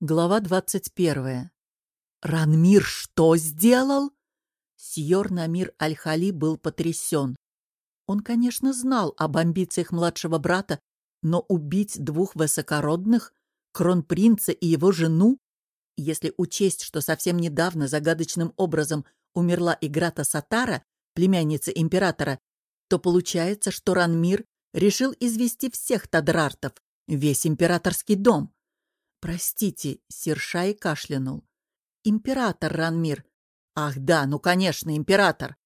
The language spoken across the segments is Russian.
Глава двадцать первая. «Ранмир что сделал?» Сьор Намир Аль-Хали был потрясен. Он, конечно, знал об амбициях младшего брата, но убить двух высокородных, кронпринца и его жену, если учесть, что совсем недавно загадочным образом умерла Играта Сатара, племянница императора, то получается, что Ранмир решил извести всех тадрартов, весь императорский дом. «Простите», — Сершай кашлянул. «Император Ранмир». «Ах да, ну, конечно, император».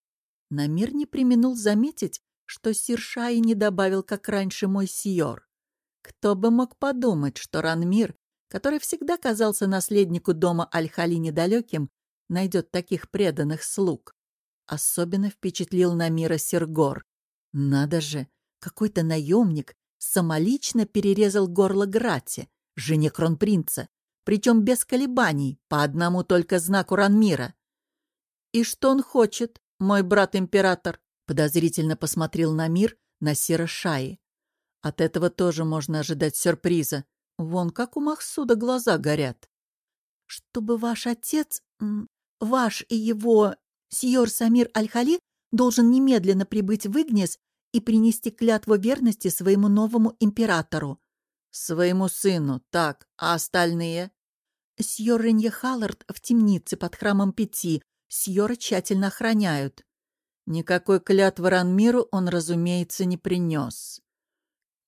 Намир не применул заметить, что Сершай не добавил, как раньше, мой сиор. Кто бы мог подумать, что Ранмир, который всегда казался наследнику дома Аль-Хали недалеким, найдет таких преданных слуг. Особенно впечатлил Намира Сергор. Надо же, какой-то наемник самолично перерезал горло Грати, жене кронпринца, причем без колебаний, по одному только знаку Ранмира. «И что он хочет, мой брат-император?» подозрительно посмотрел на мир на Сера Шаи. От этого тоже можно ожидать сюрприза. Вон как у Махсуда глаза горят. «Чтобы ваш отец, ваш и его, сьор Самир Аль-Хали, должен немедленно прибыть в Игнес и принести клятву верности своему новому императору. Своему сыну, так, а остальные? Сьор Ренье Халлард в темнице под храмом Пяти. Сьора тщательно охраняют. Никакой клятвы Ранмиру он, разумеется, не принес.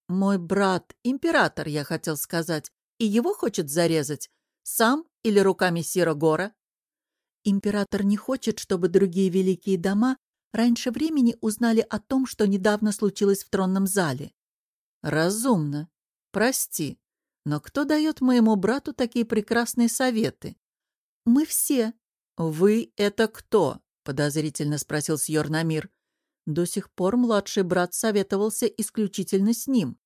Мой брат, император, я хотел сказать, и его хочет зарезать? Сам или руками Сира Гора? Император не хочет, чтобы другие великие дома раньше времени узнали о том, что недавно случилось в тронном зале. Разумно. Прости, но кто дает моему брату такие прекрасные советы? Мы все. Вы — это кто? — подозрительно спросил Сьор Намир. До сих пор младший брат советовался исключительно с ним.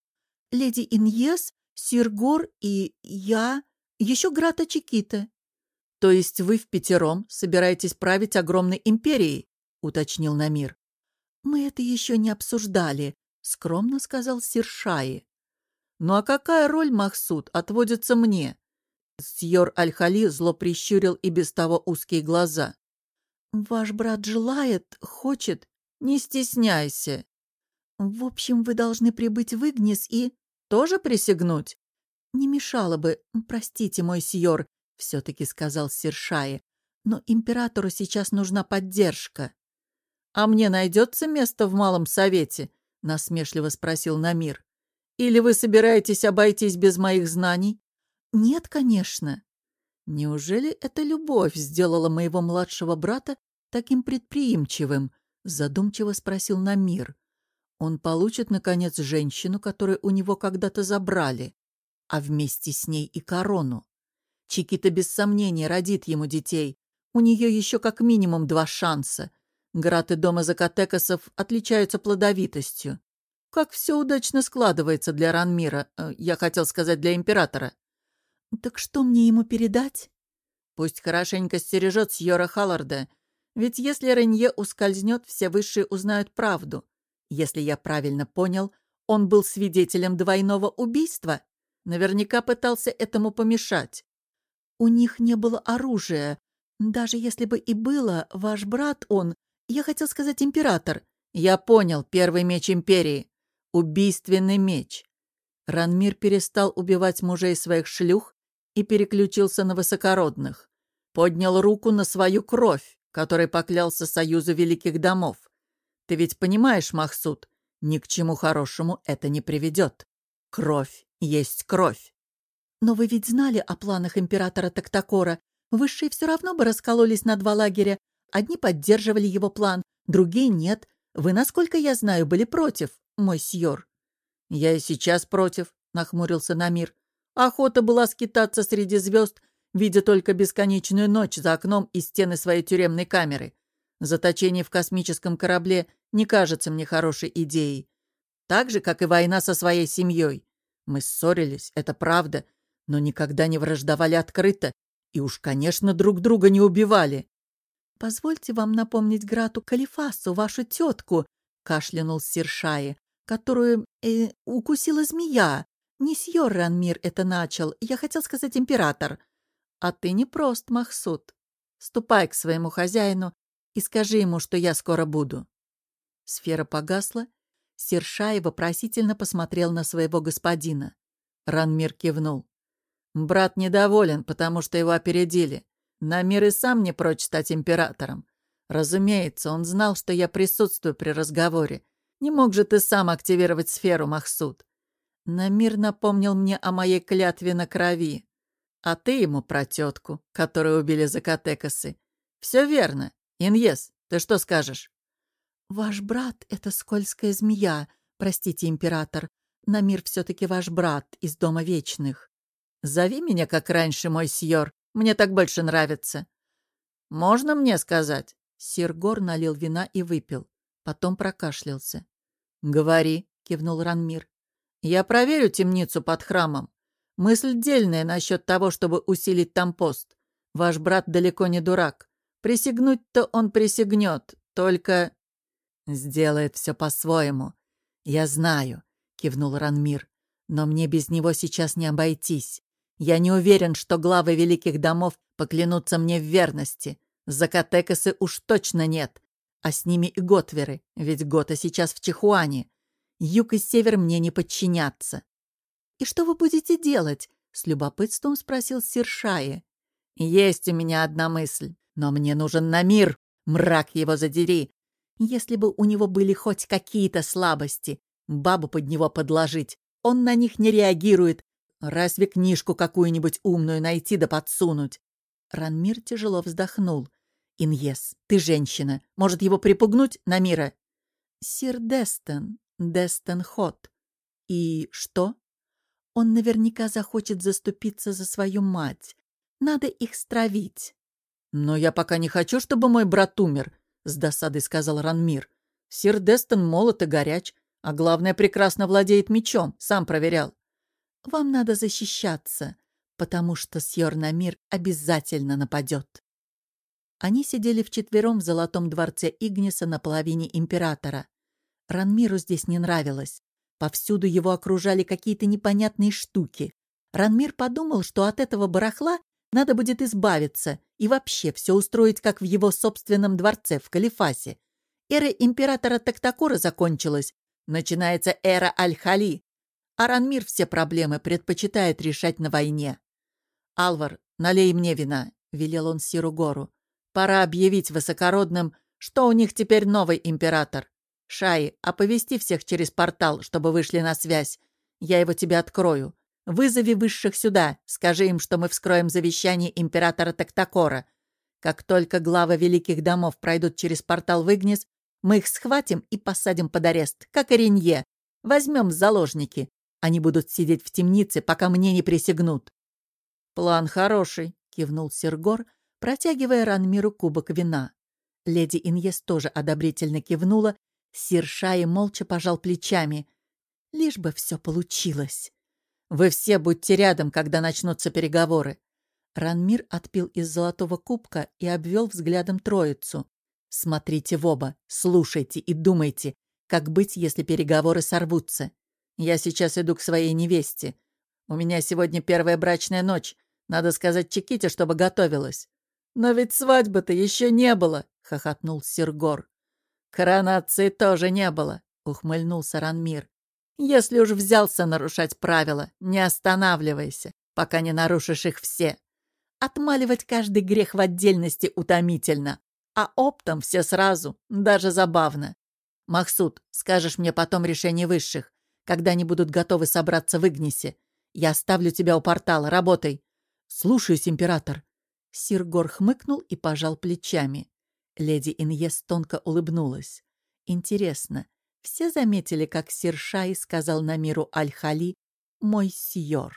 Леди Иньес, Сиргор и я, еще Грата Чикита. То есть вы в пятером собираетесь править огромной империей? — уточнил Намир. «Мы это еще не обсуждали», — скромно сказал Сиршаи. «Ну а какая роль, Махсуд, отводится мне?» Сьор Аль-Хали зло прищурил и без того узкие глаза. «Ваш брат желает, хочет. Не стесняйся. В общем, вы должны прибыть в Игнис и... Тоже присягнуть?» «Не мешало бы, простите, мой сьор», — все-таки сказал Сиршаи. «Но императору сейчас нужна поддержка». «А мне найдется место в Малом Совете?» — насмешливо спросил Намир. «Или вы собираетесь обойтись без моих знаний?» «Нет, конечно». «Неужели эта любовь сделала моего младшего брата таким предприимчивым?» — задумчиво спросил Намир. «Он получит, наконец, женщину, которую у него когда-то забрали, а вместе с ней и корону. Чикита без сомнения родит ему детей. У нее еще как минимум два шанса — Граты дома Закатекасов отличаются плодовитостью. Как все удачно складывается для Ранмира, э, я хотел сказать, для императора. Так что мне ему передать? Пусть хорошенько стережет Сьора Халларда, ведь если Ренье ускользнет, все высшие узнают правду. Если я правильно понял, он был свидетелем двойного убийства. Наверняка пытался этому помешать. У них не было оружия. Даже если бы и было, ваш брат, он я хотел сказать император. Я понял, первый меч империи. Убийственный меч. Ранмир перестал убивать мужей своих шлюх и переключился на высокородных. Поднял руку на свою кровь, которой поклялся союзу великих домов. Ты ведь понимаешь, Махсуд, ни к чему хорошему это не приведет. Кровь есть кровь. Но вы ведь знали о планах императора Тактакора. Высшие все равно бы раскололись на два лагеря, Одни поддерживали его план, другие нет. Вы, насколько я знаю, были против, мой сьор». «Я и сейчас против», — нахмурился Намир. «Охота была скитаться среди звезд, видя только бесконечную ночь за окном и стены своей тюремной камеры. Заточение в космическом корабле не кажется мне хорошей идеей. Так же, как и война со своей семьей. Мы ссорились, это правда, но никогда не враждовали открыто и уж, конечно, друг друга не убивали. «Позвольте вам напомнить Грату Калифасу, вашу тетку», — кашлянул Сиршаи, «которую э, укусила змея. Не сьор Ранмир это начал, я хотел сказать император. А ты не прост, Махсуд. Ступай к своему хозяину и скажи ему, что я скоро буду». Сфера погасла. Сершай вопросительно посмотрел на своего господина. Ранмир кивнул. «Брат недоволен, потому что его опередили. Намир и сам не прочь стать императором. Разумеется, он знал, что я присутствую при разговоре. Не мог же ты сам активировать сферу, Махсуд. Намир напомнил мне о моей клятве на крови. А ты ему про тетку, которую убили Закатекасы. Все верно. Иньес, ты что скажешь? Ваш брат — это скользкая змея. Простите, император. Намир все-таки ваш брат из Дома Вечных. Зови меня, как раньше, мой сьор. Мне так больше нравится. Можно мне сказать? Сир Гор налил вина и выпил. Потом прокашлялся. «Говори», — кивнул Ранмир. «Я проверю темницу под храмом. Мысль дельная насчет того, чтобы усилить там пост. Ваш брат далеко не дурак. Присягнуть-то он присягнет, только...» «Сделает все по-своему. Я знаю», — кивнул Ранмир. «Но мне без него сейчас не обойтись. Я не уверен, что главы великих домов поклянутся мне в верности. Закатекасы уж точно нет. А с ними и готверы, ведь Гота сейчас в Чихуане. Юг и север мне не подчинятся. «И что вы будете делать?» — с любопытством спросил Сиршае. «Есть у меня одна мысль, но мне нужен Намир, мрак его задери. Если бы у него были хоть какие-то слабости, бабу под него подложить, он на них не реагирует. Разве книжку какую-нибудь умную найти да подсунуть?» Ранмир тяжело вздохнул. «Иньес, ты женщина. Может, его припугнуть, Намира?» «Сир Дестон, Дестон Хот. И что?» «Он наверняка захочет заступиться за свою мать. Надо их стравить». «Но я пока не хочу, чтобы мой брат умер», — с досадой сказал Ранмир. «Сир Дестон молод и горяч, а главное, прекрасно владеет мечом, сам проверял». «Вам надо защищаться, потому что Сьор Намир обязательно нападет». Они сидели вчетвером в золотом дворце Игниса на половине императора. Ранмиру здесь не нравилось. Повсюду его окружали какие-то непонятные штуки. Ранмир подумал, что от этого барахла надо будет избавиться и вообще все устроить, как в его собственном дворце в Калифасе. Эра императора Тактакора закончилась. Начинается эра Аль-Хали. А Ранмир все проблемы предпочитает решать на войне. «Алвар, налей мне вина», — велел он Сиру Гору. Пора объявить высокородным, что у них теперь новый император. Шаи, оповести всех через портал, чтобы вышли на связь. Я его тебе открою. Вызови высших сюда, скажи им, что мы вскроем завещание императора Тактакора. Как только главы великих домов пройдут через портал в Игнис, мы их схватим и посадим под арест, как Оренье. Возьмем в заложники. Они будут сидеть в темнице, пока мне не присягнут. «План хороший», — кивнул Сергор, протягивая Ранмиру кубок вина. Леди Иньес тоже одобрительно кивнула, Сиршай молча пожал плечами. Лишь бы все получилось. «Вы все будьте рядом, когда начнутся переговоры». Ранмир отпил из золотого кубка и обвел взглядом троицу. «Смотрите в оба, слушайте и думайте, как быть, если переговоры сорвутся. Я сейчас иду к своей невесте. У меня сегодня первая брачная ночь. Надо сказать Чиките, чтобы готовилась. «Но ведь свадьбы-то еще не было!» — хохотнул Сергор. «Коронации тоже не было!» — ухмыльнулся Ранмир. «Если уж взялся нарушать правила, не останавливайся, пока не нарушишь их все. Отмаливать каждый грех в отдельности утомительно, а оптом все сразу, даже забавно. Махсуд, скажешь мне потом решение высших, когда они будут готовы собраться в Игнисе. Я оставлю тебя у портала, работай. Слушаюсь, император. Сиргор хмыкнул и пожал плечами. Леди Иньес тонко улыбнулась. Интересно, все заметили, как Сиршай сказал на миру Аль-Хали «Мой сьор».